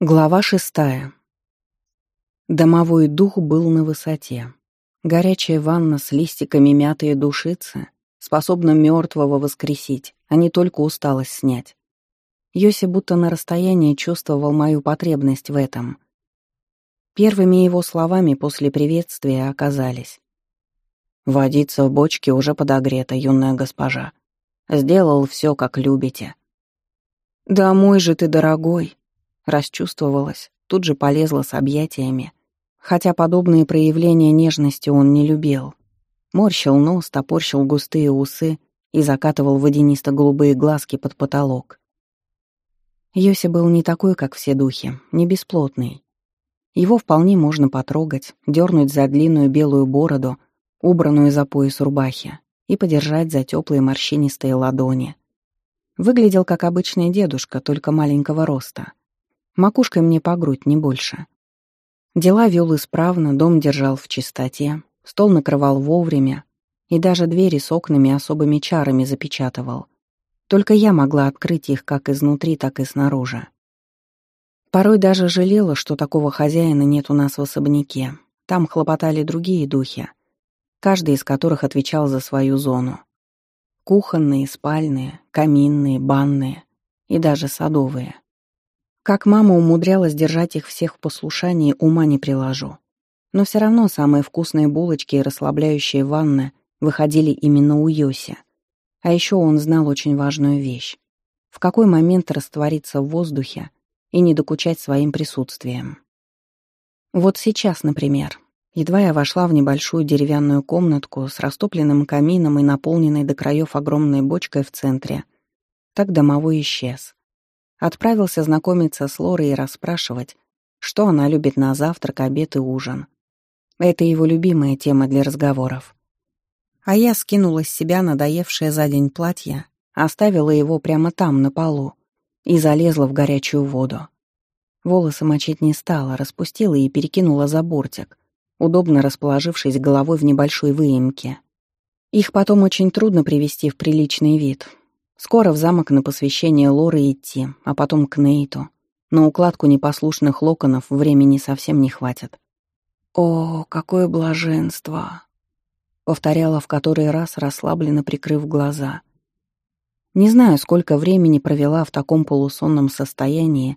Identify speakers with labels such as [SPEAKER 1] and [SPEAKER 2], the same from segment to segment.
[SPEAKER 1] Глава шестая. Домовой дух был на высоте. Горячая ванна с листиками мятые душицы способна мертвого воскресить, а не только усталость снять. Йоси будто на расстоянии чувствовал мою потребность в этом. Первыми его словами после приветствия оказались. "Водиться в бочке уже подогрета, юная госпожа. Сделал все, как любите». «Домой же ты, дорогой», расчувствовалась, тут же полезла с объятиями. Хотя подобные проявления нежности он не любил. Морщил нос, топорщил густые усы и закатывал водянисто-голубые глазки под потолок. Йоси был не такой, как все духи, не бесплотный. Его вполне можно потрогать, дернуть за длинную белую бороду, убранную за пояс рубахи, и подержать за теплые морщинистые ладони. Выглядел как обычный дедушка, только маленького роста макушкой мне по грудь, не больше. Дела вел исправно, дом держал в чистоте, стол накрывал вовремя и даже двери с окнами особыми чарами запечатывал. Только я могла открыть их как изнутри, так и снаружи. Порой даже жалела, что такого хозяина нет у нас в особняке. Там хлопотали другие духи, каждый из которых отвечал за свою зону. Кухонные, спальные, каминные, банные и даже садовые — как мама умудрялась держать их всех в послушании, ума не приложу. Но все равно самые вкусные булочки и расслабляющие ванны выходили именно у Йоси. А еще он знал очень важную вещь. В какой момент раствориться в воздухе и не докучать своим присутствием. Вот сейчас, например, едва я вошла в небольшую деревянную комнатку с растопленным камином и наполненной до краев огромной бочкой в центре, так домовой исчез. Отправился знакомиться с Лорой и расспрашивать, что она любит на завтрак, обед и ужин. Это его любимая тема для разговоров. А я скинула с себя надоевшее за день платье, оставила его прямо там, на полу, и залезла в горячую воду. Волосы мочить не стала, распустила и перекинула за бортик, удобно расположившись головой в небольшой выемке. Их потом очень трудно привести в приличный вид, Скоро в замок на посвящение Лоры идти, а потом к Нейту. На укладку непослушных локонов времени совсем не хватит. «О, какое блаженство!» Повторяла в который раз, расслабленно прикрыв глаза. Не знаю, сколько времени провела в таком полусонном состоянии,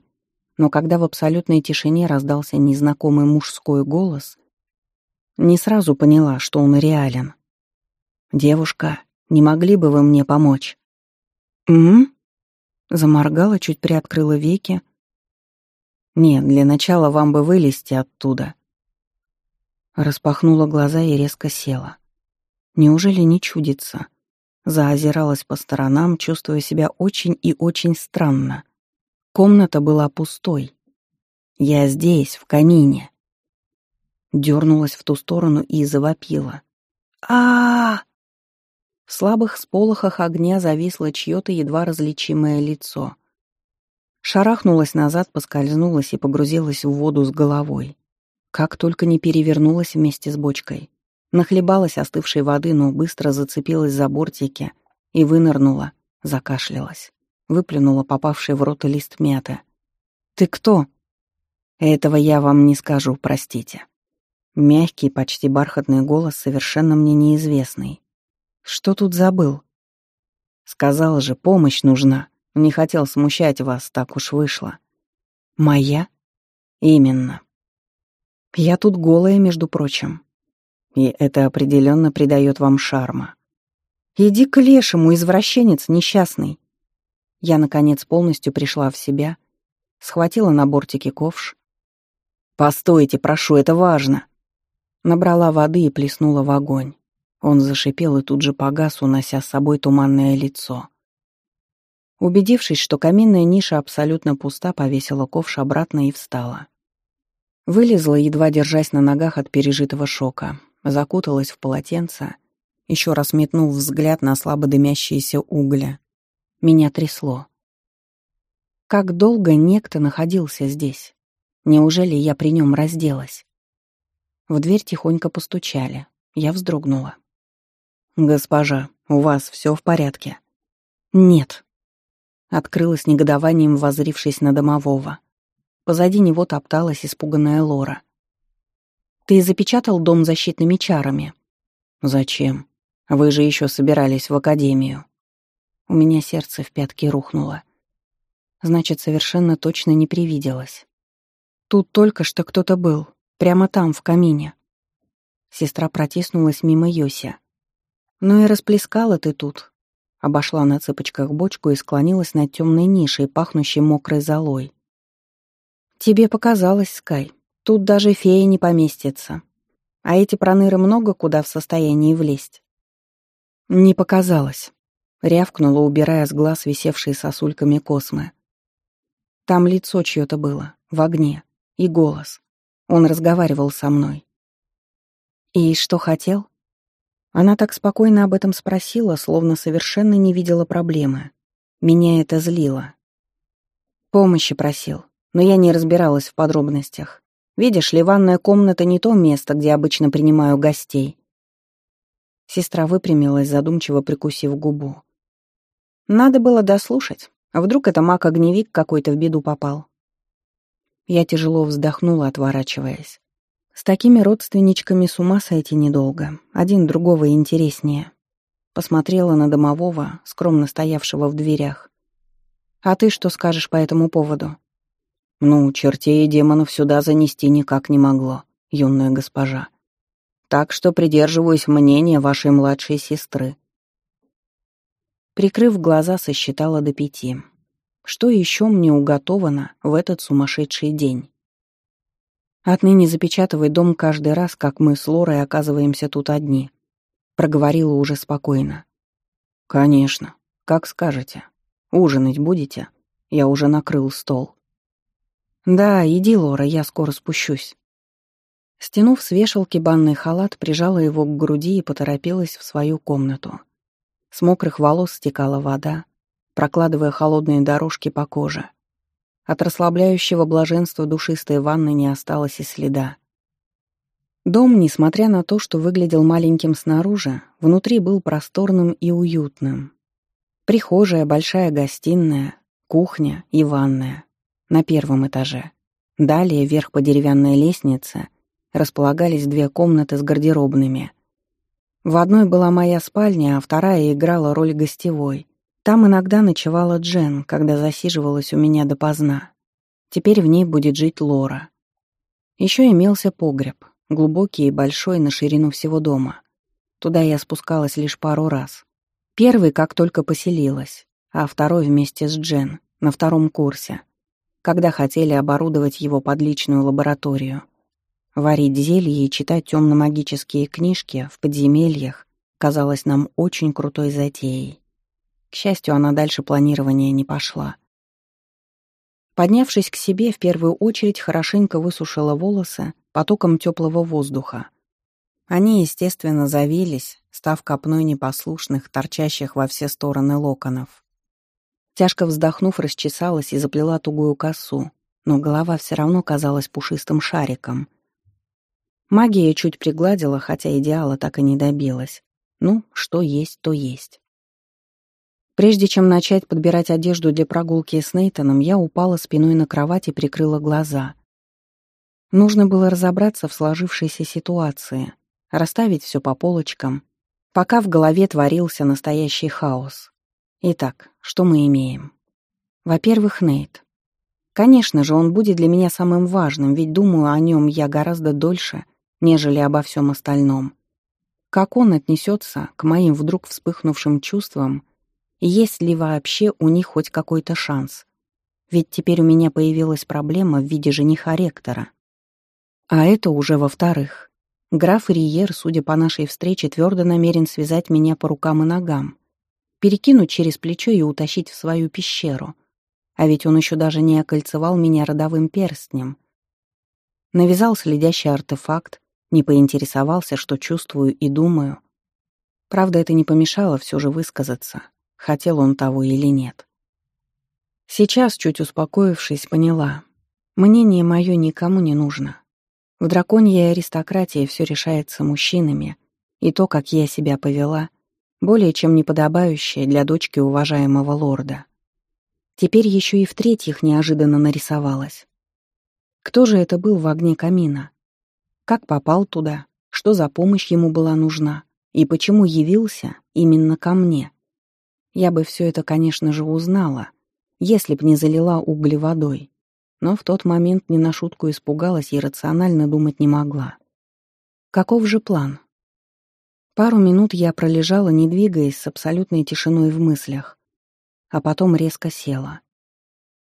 [SPEAKER 1] но когда в абсолютной тишине раздался незнакомый мужской голос, не сразу поняла, что он реален. «Девушка, не могли бы вы мне помочь?» Заморгала, чуть приоткрыла веки. «Нет, для начала вам бы вылезти оттуда». Распахнула глаза и резко села. Неужели не чудится? Заозиралась по сторонам, чувствуя себя очень и очень странно. Комната была пустой. «Я здесь, в камине». Дернулась в ту сторону и завопила. а а, -а! В слабых сполохах огня зависло чье-то едва различимое лицо. Шарахнулась назад, поскользнулась и погрузилась в воду с головой. Как только не перевернулась вместе с бочкой. Нахлебалась остывшей воды, но быстро зацепилась за бортики и вынырнула, закашлялась. Выплюнула попавший в рот лист мяты. «Ты кто?» «Этого я вам не скажу, простите». Мягкий, почти бархатный голос, совершенно мне неизвестный. Что тут забыл? Сказал же, помощь нужна. Не хотел смущать вас, так уж вышло. Моя? Именно. Я тут голая, между прочим. И это определенно придает вам шарма. Иди к лешему, извращенец несчастный. Я, наконец, полностью пришла в себя, схватила на бортике ковш. «Постойте, прошу, это важно!» Набрала воды и плеснула в огонь. Он зашипел и тут же погас, унося с собой туманное лицо. Убедившись, что каминная ниша абсолютно пуста, повесила ковш обратно и встала. Вылезла, едва держась на ногах от пережитого шока, закуталась в полотенце, еще раз метнув взгляд на слабо дымящиеся угли. Меня трясло. Как долго некто находился здесь? Неужели я при нем разделась? В дверь тихонько постучали. Я вздрогнула. «Госпожа, у вас все в порядке?» «Нет», — открылась негодованием, возрившись на домового. Позади него топталась испуганная Лора. «Ты запечатал дом защитными чарами?» «Зачем? Вы же еще собирались в академию». У меня сердце в пятки рухнуло. Значит, совершенно точно не привиделось. Тут только что кто-то был, прямо там, в камине. Сестра протиснулась мимо Йося, ну и расплескала ты тут. Обошла на цыпочках бочку и склонилась над темной нишей, пахнущей мокрой золой. Тебе показалось, Скай, тут даже фея не поместится. А эти проныры много куда в состоянии влезть. Не показалось. Рявкнула, убирая с глаз висевшие сосульками космы. Там лицо чьё-то было, в огне, и голос. Он разговаривал со мной. «И что хотел?» Она так спокойно об этом спросила, словно совершенно не видела проблемы. Меня это злило. Помощи просил, но я не разбиралась в подробностях. Видишь ли, ванная комната не то место, где обычно принимаю гостей. Сестра выпрямилась, задумчиво прикусив губу. Надо было дослушать, а вдруг это маг-огневик какой-то в беду попал. Я тяжело вздохнула, отворачиваясь. С такими родственничками с ума сойти недолго, один другого интереснее. Посмотрела на домового, скромно стоявшего в дверях. «А ты что скажешь по этому поводу?» «Ну, чертей и демонов сюда занести никак не могло, юная госпожа. Так что придерживаюсь мнения вашей младшей сестры». Прикрыв глаза, сосчитала до пяти. Что еще мне уготовано в этот сумасшедший день? Отныне запечатывай дом каждый раз, как мы с Лорой оказываемся тут одни. Проговорила уже спокойно. Конечно, как скажете. Ужинать будете? Я уже накрыл стол. Да, иди, Лора, я скоро спущусь. Стянув с вешалки банный халат, прижала его к груди и поторопилась в свою комнату. С мокрых волос стекала вода, прокладывая холодные дорожки по коже. От расслабляющего блаженства душистой ванны не осталось и следа. Дом, несмотря на то, что выглядел маленьким снаружи, внутри был просторным и уютным. Прихожая, большая гостиная, кухня и ванная на первом этаже. Далее, вверх по деревянной лестнице, располагались две комнаты с гардеробными. В одной была моя спальня, а вторая играла роль гостевой — там иногда ночевала Джен, когда засиживалась у меня допоздна. Теперь в ней будет жить Лора. Еще имелся погреб, глубокий и большой на ширину всего дома. Туда я спускалась лишь пару раз. Первый, как только поселилась, а второй вместе с Джен, на втором курсе, когда хотели оборудовать его под личную лабораторию. Варить зелье и читать темно-магические книжки в подземельях казалось нам очень крутой затеей. К счастью, она дальше планирования не пошла. Поднявшись к себе, в первую очередь хорошенько высушила волосы потоком теплого воздуха. Они, естественно, завились, став копной непослушных, торчащих во все стороны локонов. Тяжко вздохнув, расчесалась и заплела тугую косу, но голова все равно казалась пушистым шариком. Магия чуть пригладила, хотя идеала так и не добилась. Ну, что есть, то есть. Прежде чем начать подбирать одежду для прогулки с Нейтаном, я упала спиной на кровать и прикрыла глаза. Нужно было разобраться в сложившейся ситуации, расставить все по полочкам, пока в голове творился настоящий хаос. Итак, что мы имеем? Во-первых, Нейт. Конечно же, он будет для меня самым важным, ведь думаю о нем я гораздо дольше, нежели обо всем остальном. Как он отнесется к моим вдруг вспыхнувшим чувствам — есть ли вообще у них хоть какой-то шанс. Ведь теперь у меня появилась проблема в виде жениха ректора. А это уже во-вторых. Граф Риер, судя по нашей встрече, твердо намерен связать меня по рукам и ногам, перекинуть через плечо и утащить в свою пещеру. А ведь он еще даже не окольцевал меня родовым перстнем. Навязал следящий артефакт, не поинтересовался, что чувствую и думаю. Правда, это не помешало все же высказаться хотел он того или нет. Сейчас, чуть успокоившись, поняла. Мнение мое никому не нужно. В драконьей аристократии все решается мужчинами, и то, как я себя повела, более чем неподобающее для дочки уважаемого лорда. Теперь еще и в-третьих неожиданно нарисовалась. Кто же это был в огне камина? Как попал туда? Что за помощь ему была нужна? И почему явился именно ко мне? Я бы все это, конечно же, узнала, если б не залила угли водой. Но в тот момент не на шутку испугалась и рационально думать не могла. Каков же план? Пару минут я пролежала, не двигаясь, с абсолютной тишиной в мыслях. А потом резко села.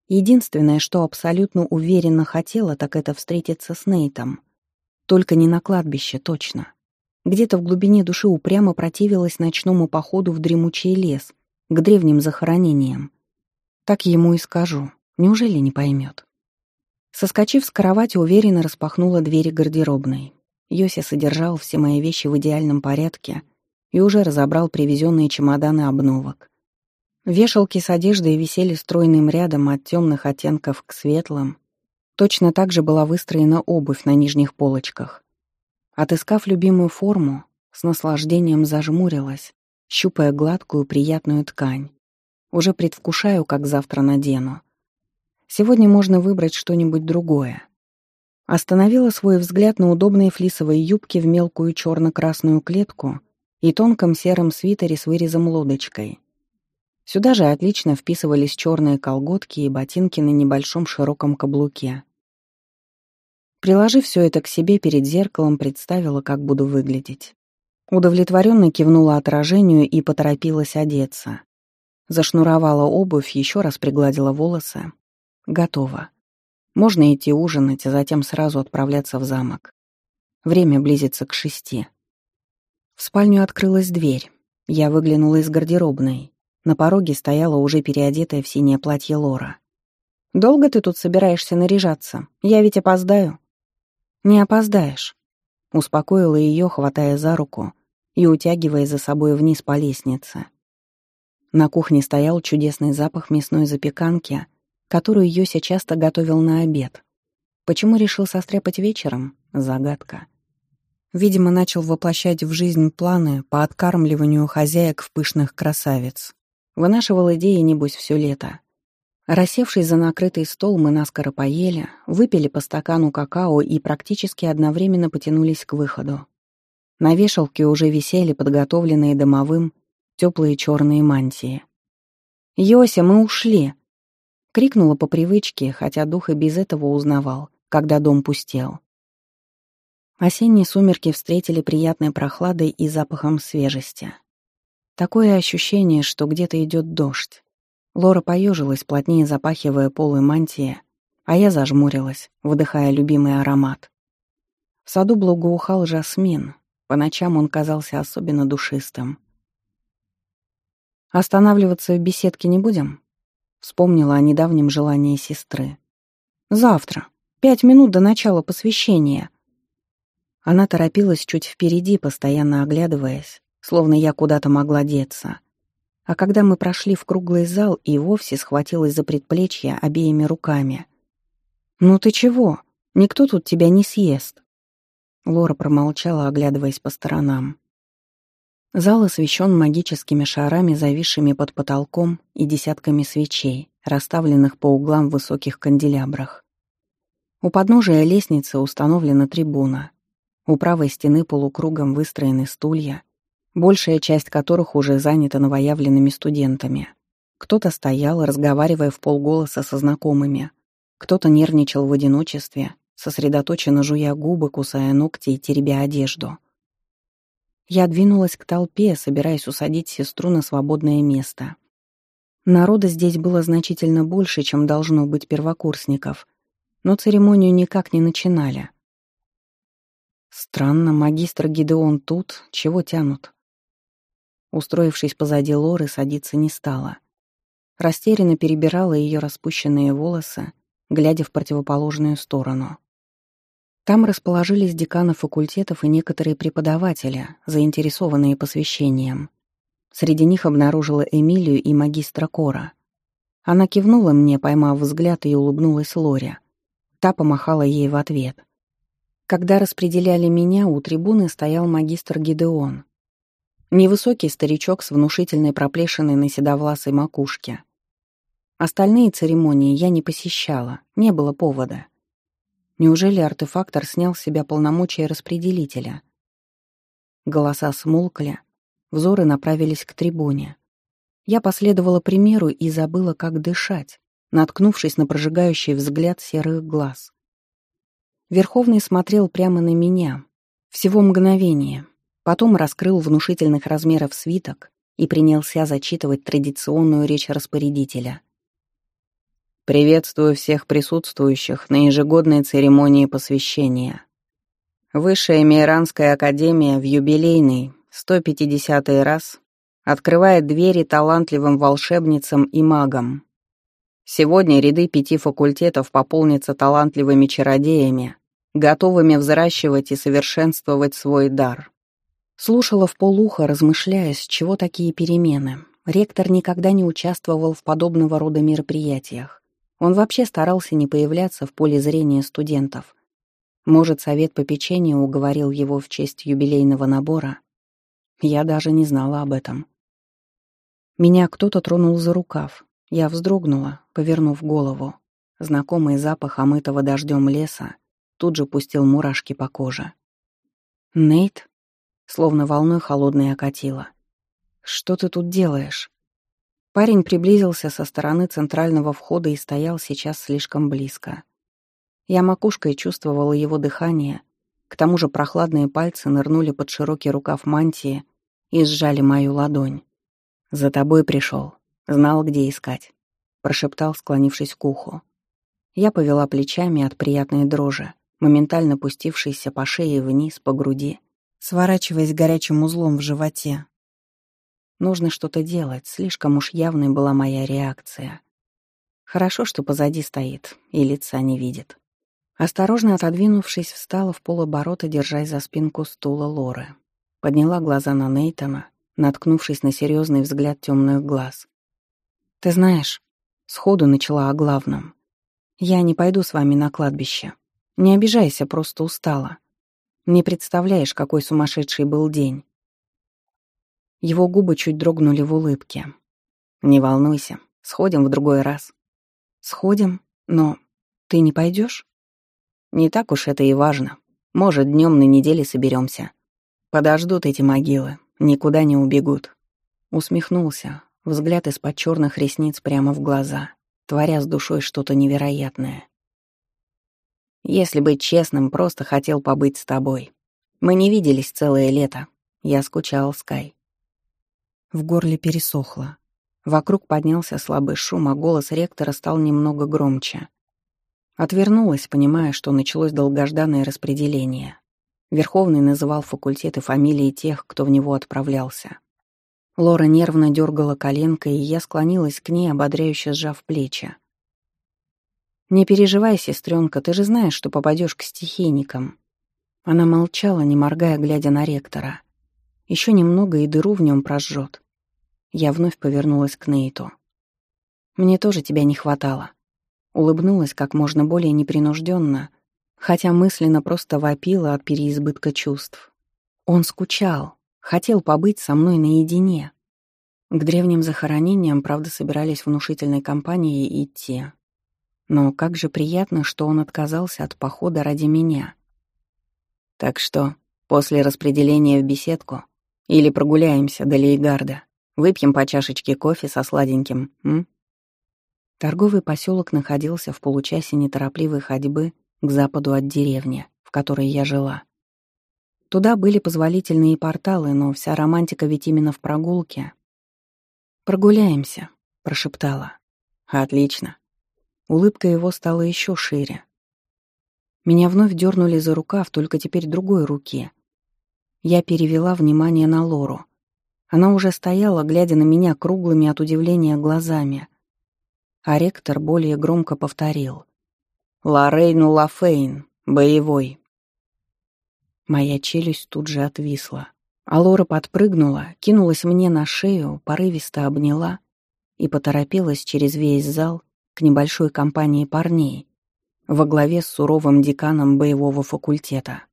[SPEAKER 1] Единственное, что абсолютно уверенно хотела, так это встретиться с Нейтом. Только не на кладбище, точно. Где-то в глубине души упрямо противилась ночному походу в дремучий лес, к древним захоронениям. Так ему и скажу. Неужели не поймет? Соскочив с кровати, уверенно распахнула двери гардеробной. Йося содержал все мои вещи в идеальном порядке и уже разобрал привезенные чемоданы обновок. Вешалки с одеждой висели стройным рядом от темных оттенков к светлым. Точно так же была выстроена обувь на нижних полочках. Отыскав любимую форму, с наслаждением зажмурилась, щупая гладкую приятную ткань. Уже предвкушаю, как завтра надену. Сегодня можно выбрать что-нибудь другое. Остановила свой взгляд на удобные флисовые юбки в мелкую черно-красную клетку и тонком сером свитере с вырезом-лодочкой. Сюда же отлично вписывались черные колготки и ботинки на небольшом широком каблуке. Приложив все это к себе перед зеркалом, представила, как буду выглядеть. Удовлетворенно кивнула отражению и поторопилась одеться. Зашнуровала обувь, еще раз пригладила волосы. Готово. Можно идти ужинать, а затем сразу отправляться в замок. Время близится к шести. В спальню открылась дверь. Я выглянула из гардеробной. На пороге стояла уже переодетая в синее платье Лора. «Долго ты тут собираешься наряжаться? Я ведь опоздаю». «Не опоздаешь», — успокоила ее, хватая за руку и утягивая за собой вниз по лестнице. На кухне стоял чудесный запах мясной запеканки, которую Йося часто готовил на обед. Почему решил состряпать вечером — загадка. Видимо, начал воплощать в жизнь планы по откармливанию хозяек в пышных красавиц. Вынашивал идеи, небось, все лето. Рассевшись за накрытый стол, мы наскоро поели, выпили по стакану какао и практически одновременно потянулись к выходу. На вешалке уже висели подготовленные домовым теплые черные мантии. «Йося, мы ушли!» — крикнула по привычке, хотя дух и без этого узнавал, когда дом пустел. Осенние сумерки встретили приятной прохладой и запахом свежести. Такое ощущение, что где-то идет дождь. Лора поежилась, плотнее запахивая полы мантии, а я зажмурилась, выдыхая любимый аромат. В саду благоухал жасмин, по ночам он казался особенно душистым. «Останавливаться в беседке не будем?» Вспомнила о недавнем желании сестры. «Завтра. Пять минут до начала посвящения». Она торопилась чуть впереди, постоянно оглядываясь, словно я куда-то могла деться. А когда мы прошли в круглый зал, и вовсе схватилась за предплечье обеими руками. «Ну ты чего? Никто тут тебя не съест». Лора промолчала, оглядываясь по сторонам. Зал освещен магическими шарами, зависшими под потолком, и десятками свечей, расставленных по углам в высоких канделябрах. У подножия лестницы установлена трибуна. У правой стены полукругом выстроены стулья, большая часть которых уже занята новоявленными студентами. Кто-то стоял, разговаривая в полголоса со знакомыми, кто-то нервничал в одиночестве, сосредоточенно жуя губы, кусая ногти и теребя одежду. Я двинулась к толпе, собираясь усадить сестру на свободное место. Народа здесь было значительно больше, чем должно быть первокурсников, но церемонию никак не начинали. Странно, магистр Гидеон тут, чего тянут? Устроившись позади Лоры, садиться не стала. Растерянно перебирала ее распущенные волосы, глядя в противоположную сторону. Там расположились деканы факультетов и некоторые преподаватели, заинтересованные посвящением. Среди них обнаружила Эмилию и магистра Кора. Она кивнула мне, поймав взгляд, и улыбнулась Лоре. Та помахала ей в ответ. Когда распределяли меня, у трибуны стоял магистр Гидеон. Невысокий старичок с внушительной проплешиной на седовласой макушке. Остальные церемонии я не посещала, не было повода. Неужели артефактор снял с себя полномочия распределителя? Голоса смолкли, взоры направились к трибуне. Я последовала примеру и забыла, как дышать, наткнувшись на прожигающий взгляд серых глаз. Верховный смотрел прямо на меня. Всего мгновение. Потом раскрыл внушительных размеров свиток и принялся зачитывать традиционную речь распорядителя — приветствую всех присутствующих на ежегодной церемонии посвящения. Высшая Мейранская академия в юбилейный, 150-й раз, открывает двери талантливым волшебницам и магам. Сегодня ряды пяти факультетов пополнятся талантливыми чародеями, готовыми взращивать и совершенствовать свой дар. Слушала в полухо, размышляя, с чего такие перемены. Ректор никогда не участвовал в подобного рода мероприятиях. Он вообще старался не появляться в поле зрения студентов. Может, совет по печенью уговорил его в честь юбилейного набора? Я даже не знала об этом. Меня кто-то тронул за рукав. Я вздрогнула, повернув голову. Знакомый запах омытого дождем леса тут же пустил мурашки по коже. «Нейт?» Словно волной холодной окатила. «Что ты тут делаешь?» Парень приблизился со стороны центрального входа и стоял сейчас слишком близко. Я макушкой чувствовала его дыхание, к тому же прохладные пальцы нырнули под широкий рукав мантии и сжали мою ладонь. «За тобой пришел, знал, где искать», — прошептал, склонившись к уху. Я повела плечами от приятной дрожи, моментально пустившейся по шее вниз, по груди, сворачиваясь горячим узлом в животе, Нужно что-то делать, слишком уж явной была моя реакция. Хорошо, что позади стоит и лица не видит. Осторожно отодвинувшись, встала в полоборота, держась за спинку стула Лоры. Подняла глаза на Нейтона, наткнувшись на серьезный взгляд темных глаз. «Ты знаешь...» — сходу начала о главном. «Я не пойду с вами на кладбище. Не обижайся, просто устала. Не представляешь, какой сумасшедший был день. Его губы чуть дрогнули в улыбке. «Не волнуйся, сходим в другой раз». «Сходим? Но ты не пойдешь?» «Не так уж это и важно. Может, днем на неделе соберемся. Подождут эти могилы, никуда не убегут». Усмехнулся, взгляд из-под черных ресниц прямо в глаза, творя с душой что-то невероятное. «Если быть честным, просто хотел побыть с тобой. Мы не виделись целое лето. Я скучал, Скай. В горле пересохло. Вокруг поднялся слабый шум, а голос ректора стал немного громче. Отвернулась, понимая, что началось долгожданное распределение. Верховный называл факультеты фамилии тех, кто в него отправлялся. Лора нервно дергала коленкой, и я склонилась к ней, ободряюще сжав плечи. «Не переживай, сестренка, ты же знаешь, что попадешь к стихийникам». Она молчала, не моргая, глядя на ректора. Еще немного и дыру в нем прожжет. Я вновь повернулась к Нейту. «Мне тоже тебя не хватало». Улыбнулась как можно более непринужденно, хотя мысленно просто вопила от переизбытка чувств. Он скучал, хотел побыть со мной наедине. К древним захоронениям, правда, собирались внушительной компанией идти. Но как же приятно, что он отказался от похода ради меня. «Так что, после распределения в беседку, или прогуляемся до Лейгарда. Выпьем по чашечке кофе со сладеньким, м? Торговый поселок находился в получасе неторопливой ходьбы к западу от деревни, в которой я жила. Туда были позволительные порталы, но вся романтика ведь именно в прогулке. «Прогуляемся», — прошептала. «Отлично». Улыбка его стала еще шире. Меня вновь дернули за рукав, только теперь другой руки — я перевела внимание на Лору. Она уже стояла, глядя на меня круглыми от удивления глазами. А ректор более громко повторил. «Лоррейн Лафейн, боевой». Моя челюсть тут же отвисла. А Лора подпрыгнула, кинулась мне на шею, порывисто обняла и поторопилась через весь зал к небольшой компании парней во главе с суровым деканом боевого факультета.